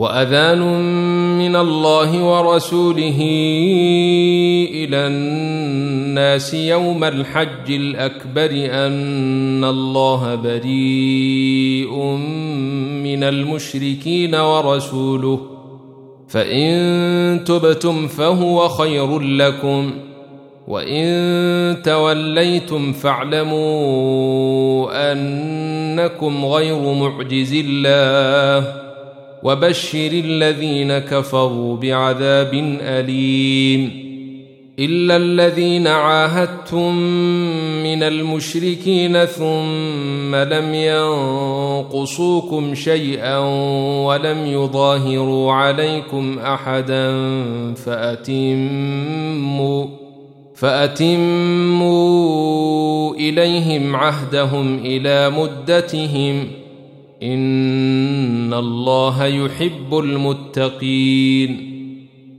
وأذان من الله ورسوله إلى الناس يوم الحج الأكبر أن الله بريء من المشركين ورسوله فإن تبتم فهو خير لكم وإن توليتم فاعلموا أنكم غير معجز الله وبشر الذين كفروا بعذاب أليم إلا الذين عاهدتم من المشركين ثم لم ينقصوكم شيئا ولم يظاهروا عليكم أحدا فأتموا فأتموا إليهم عهدهم إلى مدتهم إن الله يحب المتقين.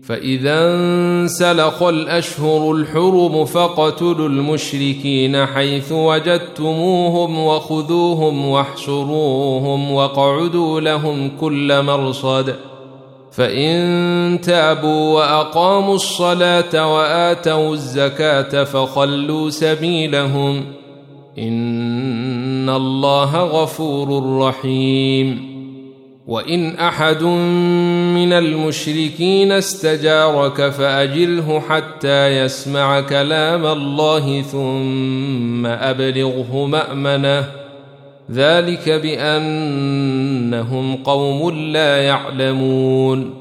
فإذا انسلخ الأشهر الحرم فاقتلوا المشركين حيث وجدتموهم وخذوهم واحشروهم واقعدوا لهم كل مرصد. فإن تابوا وأقاموا الصلاة وآتوا الزكاة فخلوا سبيلهم. إن الله غفور رحيم. وإن أحد من المشركين استجارك فأجره حتى يسمع كلام الله ثم أبلغه مأمنه. ذلك بأنهم قوم لا يعلمون.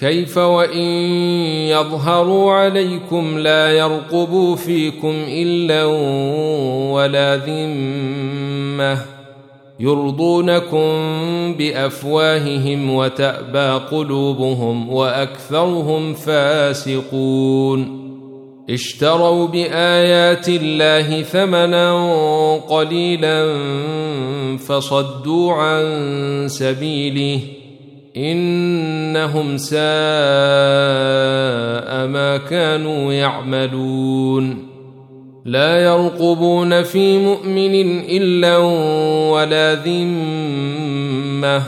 كيف وإن يظهروا عليكم لا يرقبوا فيكم إلا ولا ذمة يرضونكم بأفواههم وتأبى قلوبهم وأكثرهم فاسقون اشتروا بآيات الله ثمنا قليلا فصدوا عن سبيله إنهم ساء ما كانوا يعملون. لا يرقبون في مؤمن إلا ولا ذمة.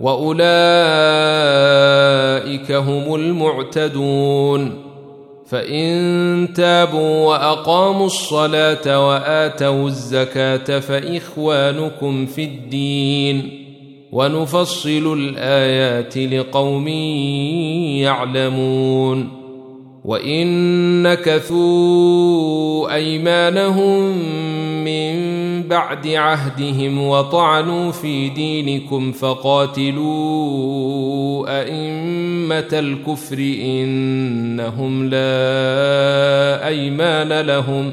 وأولئك هم المعتدون. فإن تابوا وأقاموا الصلاة وآتوا الزكاة فإخوانكم في الدين. ونفصل الآيات لقوم يعلمون وإن نكثوا أيمانهم من بعد عهدهم وطعنوا في دينكم فقاتلوا أئمة الكفر إنهم لا أيمان لهم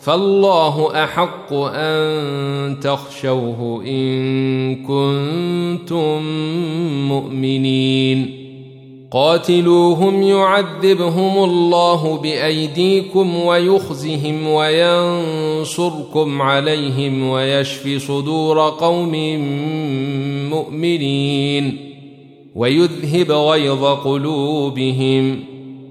فالله أحق أن تخشوه إن كنتم مؤمنين. قاتلوهم يعذبهم الله بأيديكم ويخزهم وينصركم عليهم ويشفي صدور قوم مؤمنين. ويذهب غيظ قلوبهم.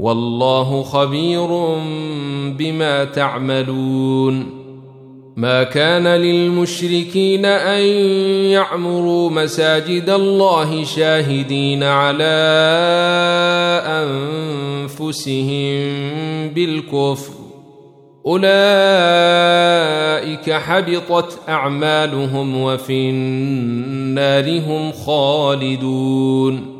والله خبير بما تعملون. ما كان للمشركين أن يعمروا مساجد الله شاهدين على أنفسهم بالكفر. أولئك حبطت أعمالهم وفي النار هم خالدون.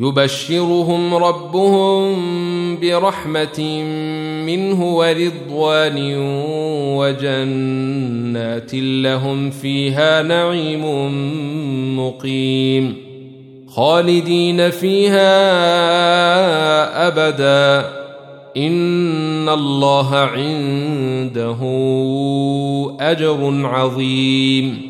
يبشرهم ربهم برحمة منه ورضوان وجنات لهم فيها نعيم مقيم خالدين فيها أبدا. إن الله عنده أجر عظيم.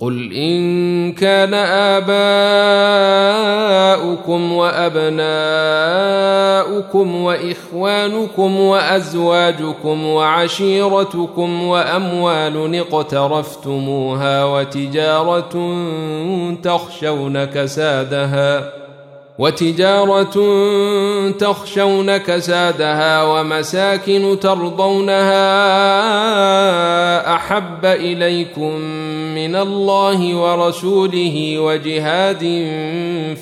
قل ان كان اباؤكم وابناؤكم واخوانكم وازواجكم وعشيرتكم واموال اقترفتموها وتجاره تخشون كسادها وتجاره تخشون كسادها ومساكن ترضونها احب اليكم من الله ورسوله وجهاد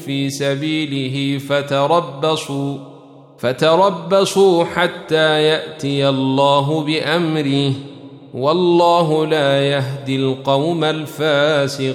في سبيله فتربصوا فتربصوا حتى يأتي الله بأمره. والله لا يهدي القوم الفاسقين.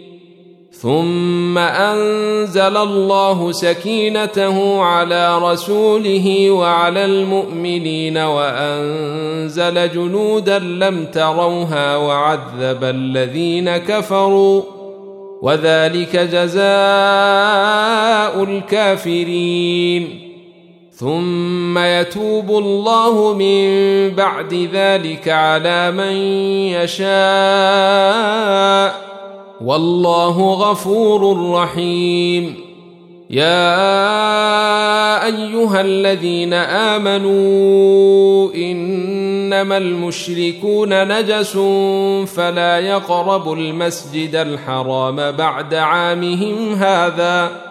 ثم أنزل الله سكينته على رسوله وعلى المؤمنين وأنزل جنودا لم تروها وعذب الذين كفروا وذلك جزاء الكافرين. ثم يتوب الله من بعد ذلك على من يشاء. والله غفور رحيم. يا أيها الذين آمنوا إنما المشركون نجس فلا يقربوا المسجد الحرام بعد عامهم هذا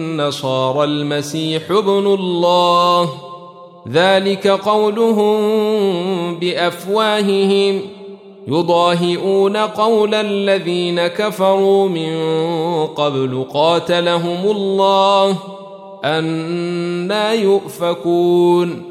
النصارى المسيح ابن الله. ذلك قولهم بأفواههم. يضاهئون قول الذين كفروا من قبل قاتلهم الله. أنا يؤفكون.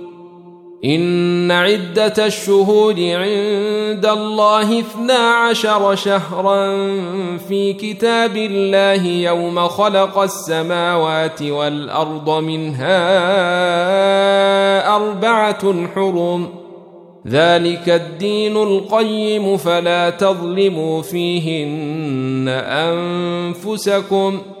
إن عدة الشهود عند الله اثنا عشر شهرا في كتاب الله يوم خلق السماوات والأرض منها أربعة حرم. ذلك الدين القيم فلا تظلموا فيهن أنفسكم ۖ.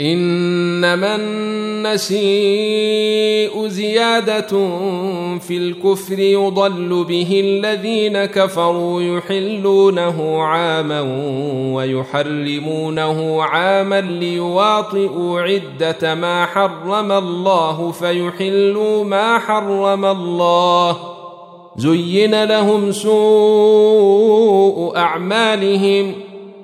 إنما النسيء زيادة في الكفر يضل به الذين كفروا يحلونه عاما ويحرمونه عاما ليواطئوا عدة ما حرم الله فيحلوا ما حرم الله. زين لهم سوء أعمالهم.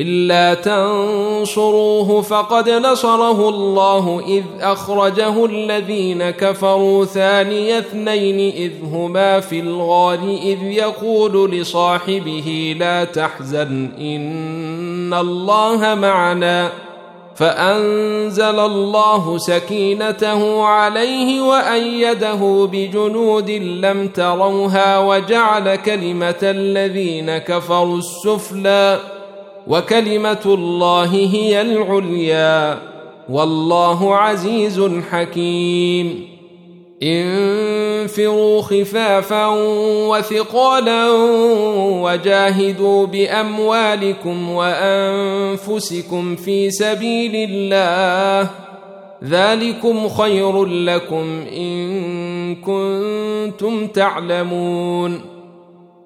إلا تنصروه فقد نصره الله إذ أخرجه الذين كفروا ثاني اثنين إذ هما في الغار إذ يقول لصاحبه لا تحزن إن الله معنا فأنزل الله سكينته عليه وأيده بجنود لم تروها وجعل كلمة الذين كفروا السفلى وكلمة الله هي العليا والله عزيز حكيم. انفروا خفافا وثقالا وجاهدوا بأموالكم وأنفسكم في سبيل الله. ذلكم خير لكم إن كنتم تعلمون.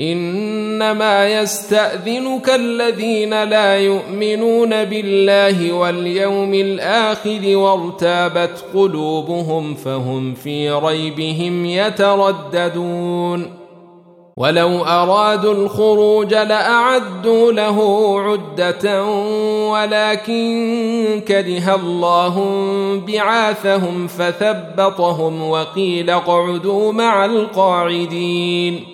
إنما يستأذنك الذين لا يؤمنون بالله واليوم الآخر وارتابت قلوبهم فهم في ريبهم يترددون. ولو أرادوا الخروج لأعدوا له عدة ولكن كره الله بعاثهم فثبطهم وقيل اقعدوا مع القاعدين.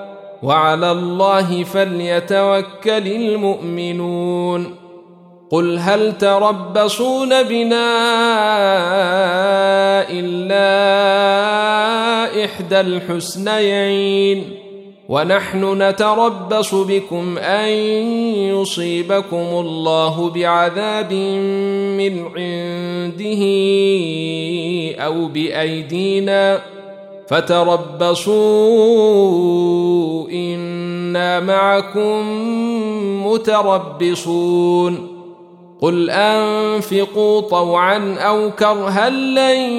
وعلى الله فليتوكل المؤمنون. قل هل تربصون بنا إلا إحدى الحسنيين؟ ونحن نتربص بكم أن يصيبكم الله بعذاب من عنده أو بأيدينا فتربصوا إنا معكم متربصون. قل أنفقوا طوعا أو كرها لن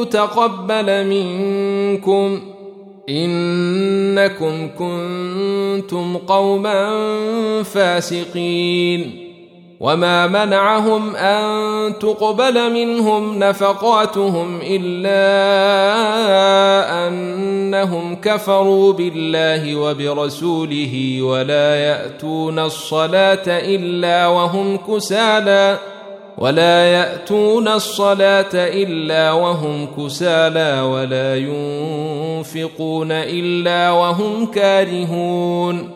يتقبل منكم. إنكم كنتم قوما فاسقين. وما منعهم ان تقبل منهم نفقاتهم الا انهم كفروا بالله وبرسوله ولا ياتون الصلاه الا وهم كسالى ولا ياتون الصلاه الا وهم كسالى ولا ينفقون الا وهم كارهون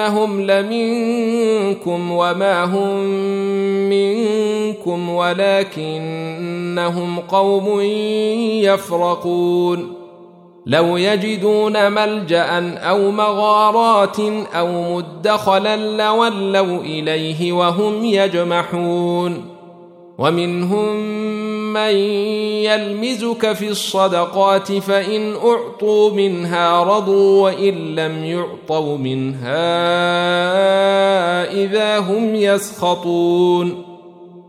إنهم لمنكم وما هم منكم ولكنهم قوم يفرقون. لو يجدون ملجأ أو مغارات أو مدخلا لولوا إليه وهم يجمحون. ومنهم من يلمزك في الصدقات فإن أعطوا منها رضوا وإن لم يعطوا منها إذا هم يسخطون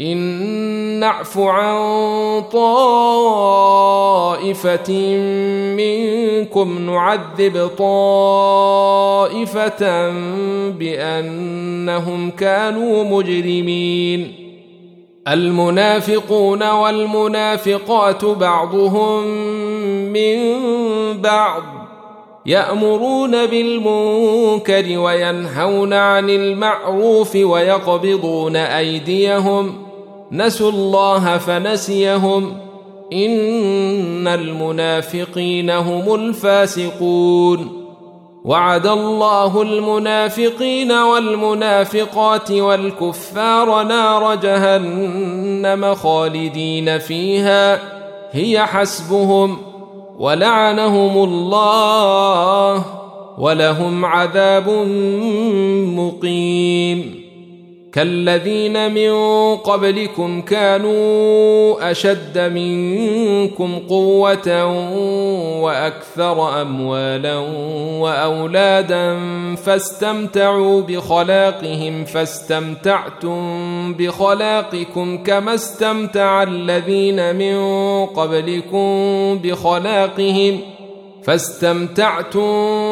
إن نعف عن طائفة منكم نعذب طائفة بأنهم كانوا مجرمين. المنافقون والمنافقات بعضهم من بعض. يأمرون بالمنكر وينهون عن المعروف ويقبضون أيديهم. نسوا الله فنسيهم. إن المنافقين هم الفاسقون. وعد الله المنافقين والمنافقات والكفار نار جهنم خالدين فيها. هي حسبهم. ولعنهم الله ولهم عذاب مقيم. كالذين من قبلكم كانوا أشد منكم قوة وأكثر أموالا وأولادا فاستمتعوا بخلاقهم فاستمتعتم بخلاقكم كما استمتع الذين من قبلكم بخلاقهم فاستمتعتم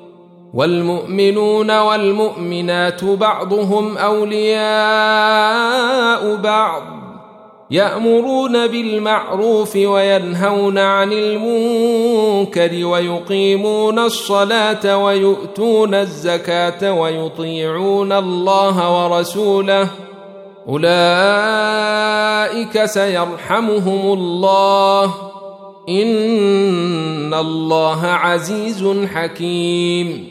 والمؤمنون والمؤمنات بعضهم أولياء بعض يأمرون بالمعروف وينهون عن المنكر ويقيمون الصلاة ويؤتون الزكاة ويطيعون الله ورسوله أولئك سيرحمهم الله إن الله عزيز حكيم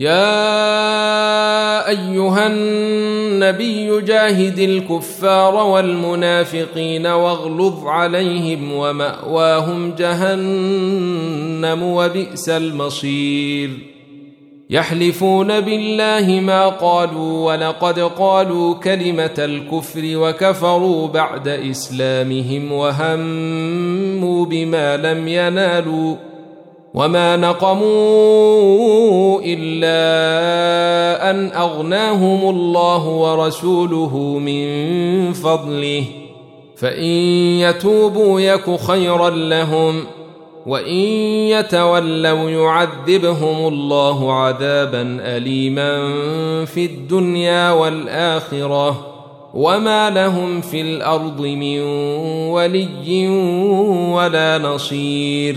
يا أيها النبي جاهد الكفار والمنافقين واغلظ عليهم ومأواهم جهنم وبئس المصير. يحلفون بالله ما قالوا ولقد قالوا كلمة الكفر وكفروا بعد إسلامهم وهموا بما لم ينالوا وما نقموا الا ان اغناهم الله ورسوله من فضله فان يتوبوا يك خيرا لهم وان يتولوا يعذبهم الله عذابا اليما في الدنيا والاخره وما لهم في الأرض من ولي ولا نصير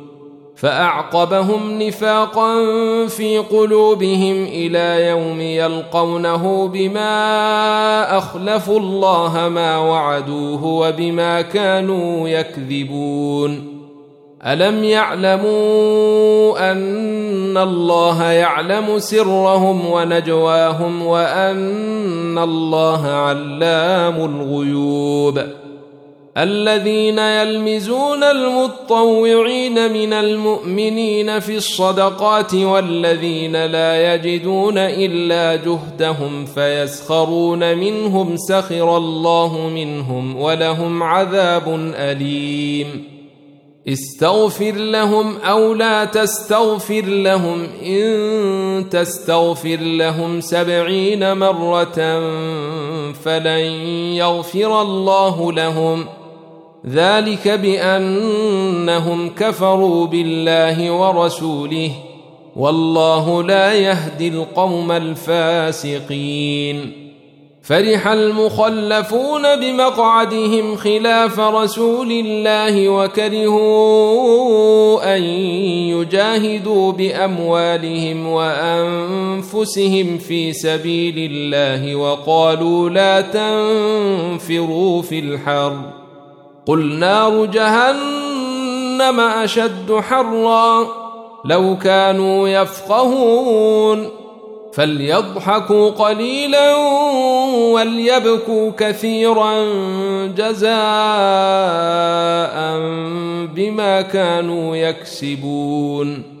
فأعقبهم نفاقا في قلوبهم إلى يوم يلقونه بما أخلفوا الله ما وعدوه وبما كانوا يكذبون. ألم يعلموا أن الله يعلم سرهم ونجواهم وأن الله علام الغيوب؟ الذين يلمزون المطوعين من المؤمنين في الصدقات والذين لا يجدون إلا جهدهم فيسخرون منهم سخر الله منهم ولهم عذاب أليم. استغفر لهم أو لا تستغفر لهم إن تستغفر لهم سبعين مرة فلن يغفر الله لهم ۖ. ذلك بأنهم كفروا بالله ورسوله والله لا يهدي القوم الفاسقين. فرح المخلفون بمقعدهم خلاف رسول الله وكرهوا أن يجاهدوا بأموالهم وأنفسهم في سبيل الله وقالوا لا تنفروا في الحرب قل نار جهنم اشد حرا لو كانوا يفقهون فليضحكوا قليلا وليبكوا كثيرا جزاء بما كانوا يكسبون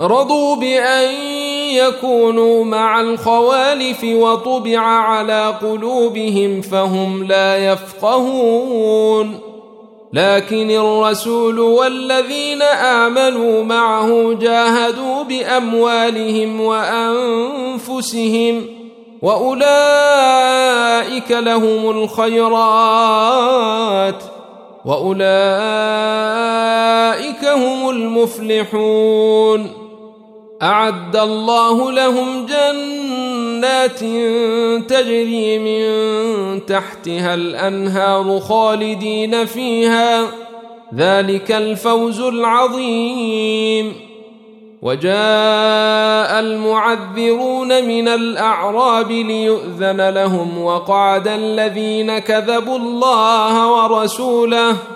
رضوا بأن يكونوا مع الخوالف وطبع على قلوبهم فهم لا يفقهون. لكن الرسول والذين آمنوا معه جاهدوا بأموالهم وأنفسهم وأولئك لهم الخيرات وأولئك هم المفلحون. أعد الله لهم جنات تجري من تحتها الأنهار خالدين فيها. ذلك الفوز العظيم. وجاء المعذرون من الأعراب ليؤذن لهم وقعد الذين كذبوا الله ورسوله.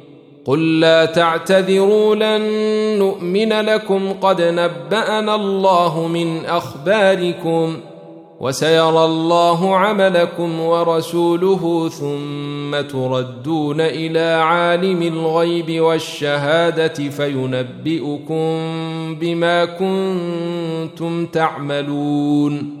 قل لا تعتذروا لن نؤمن لكم قد نبأنا الله من أخباركم وسيرى الله عملكم ورسوله ثم تردون إلى عالم الغيب والشهادة فينبئكم بما كنتم تعملون.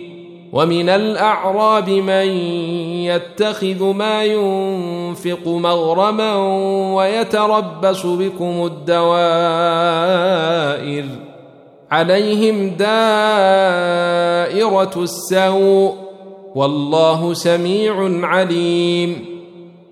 ومن الأعراب من يتخذ ما ينفق مغرما ويتربص بكم الدوائر عليهم دائرة السوء والله سميع عليم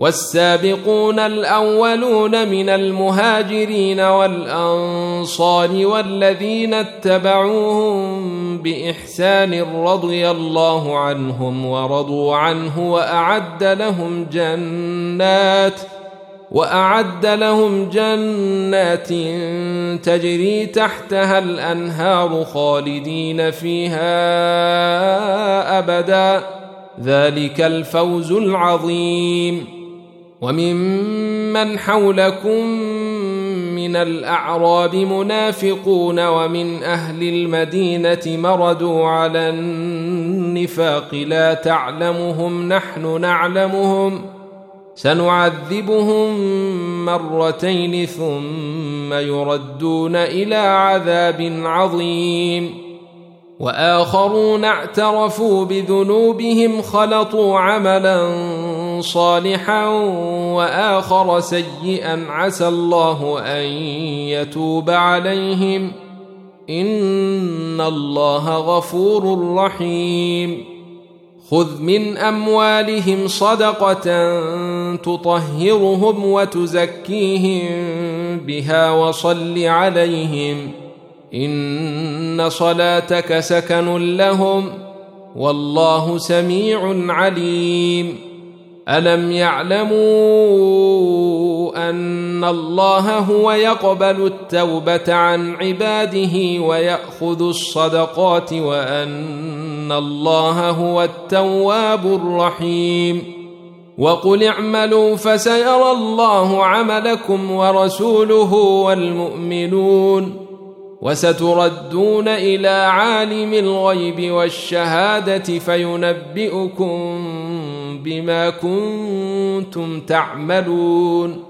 والسابقون الأولون من المهاجرين والأنصار والذين اتبعوهم بإحسان رضي الله عنهم ورضوا عنه وأعد لهم جنات وأعد لهم جنات تجري تحتها الأنهار خالدين فيها أبدا. ذلك الفوز العظيم. وممن حولكم من الأعراب منافقون ومن أهل المدينة مردوا على النفاق لا تعلمهم نحن نعلمهم سنعذبهم مرتين ثم يردون إلى عذاب عظيم وآخرون اعترفوا بذنوبهم خلطوا عملا صالحا وآخر سيئا عسى الله أن يتوب عليهم. إن الله غفور رحيم. خذ من أموالهم صدقة تطهرهم وتزكيهم بها وصل عليهم. إن صلاتك سكن لهم. والله سميع عليم. الم يعلموا ان الله هو يقبل التوبه عن عباده وياخذ الصدقات وان الله هو التواب الرحيم وقل اعملوا فسيرى الله عملكم ورسوله والمؤمنون وستردون إلى عالم الغيب والشهاده فينبئكم بما كنتم تعملون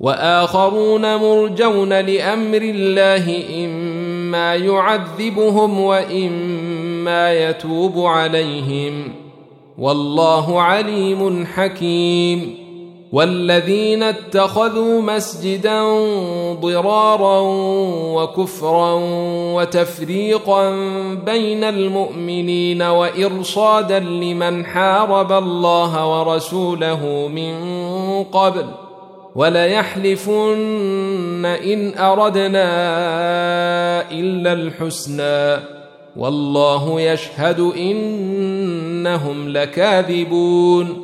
وآخرون مرجون لأمر الله إما يعذبهم وإما يتوب عليهم والله عليم حكيم والذين اتخذوا مسجدا ضرارا وكفرا وتفريقا بين المؤمنين وإرصادا لمن حارب الله ورسوله من قبل وليحلفن إن أردنا إلا الحسنى والله يشهد إنهم لكاذبون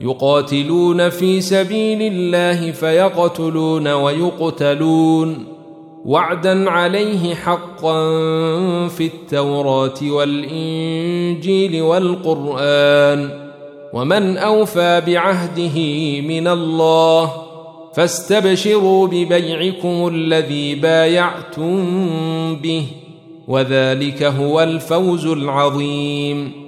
يقاتلون في سبيل الله فيقتلون ويقتلون. وعدا عليه حقا في التوراة والإنجيل والقرآن. ومن أوفى بعهده من الله فاستبشروا ببيعكم الذي بايعتم به. وذلك هو الفوز العظيم.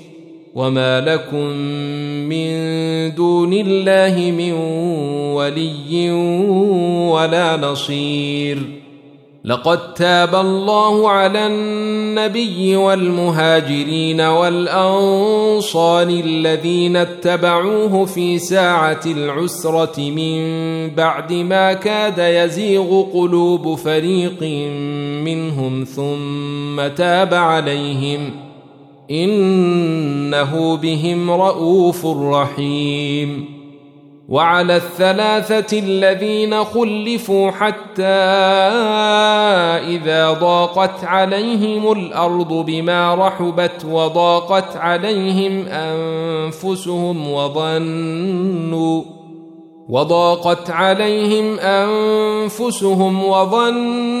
وما لكم من دون الله من ولي ولا نصير لقد تاب الله على النبي والمهاجرين والانصار الذين اتبعوه في ساعه العسره من بعد ما كاد يزيغ قلوب فريق منهم ثم تاب عليهم إنه بهم رءوف رحيم. وعلى الثلاثة الذين خلفوا حتى إذا ضاقت عليهم الأرض بما رحبت وضاقت عليهم أنفسهم وظنوا وضاقت عليهم أنفسهم وظنوا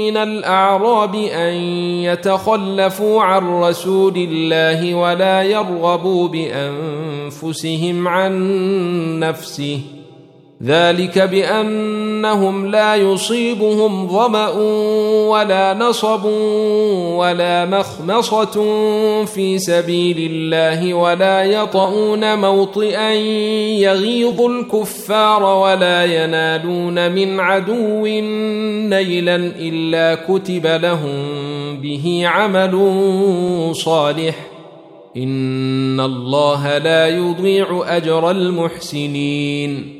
من الأعراب أن يتخلفوا عن رسول الله ولا يرغبوا بأنفسهم عن نفسه. ذلك بأنهم لا يصيبهم ظمأ ولا نصب ولا مخمصة في سبيل الله ولا يطؤون موطئا يغيظ الكفار ولا ينالون من عدو نيلا إلا كتب لهم به عمل صالح. إن الله لا يضيع أجر المحسنين.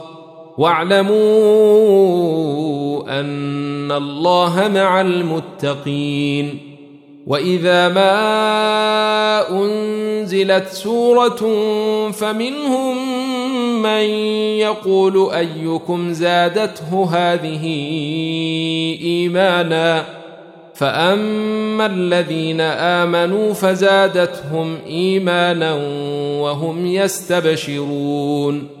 واعلموا أن الله مع المتقين. وإذا ما أنزلت سورة فمنهم من يقول أيكم زادته هذه إيمانا؟ فأما الذين آمنوا فزادتهم إيمانا وهم يستبشرون.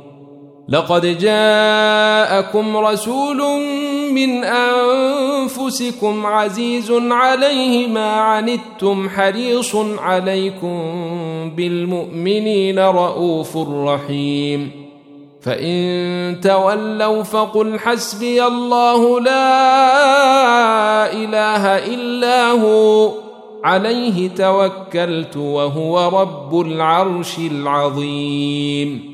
لقد جاءكم رسول من أنفسكم عزيز عليه ما عنتم حريص عليكم بالمؤمنين رءوف رحيم. فإن تولوا فقل حسبي الله لا إله إلا هو عليه توكلت وهو رب العرش العظيم.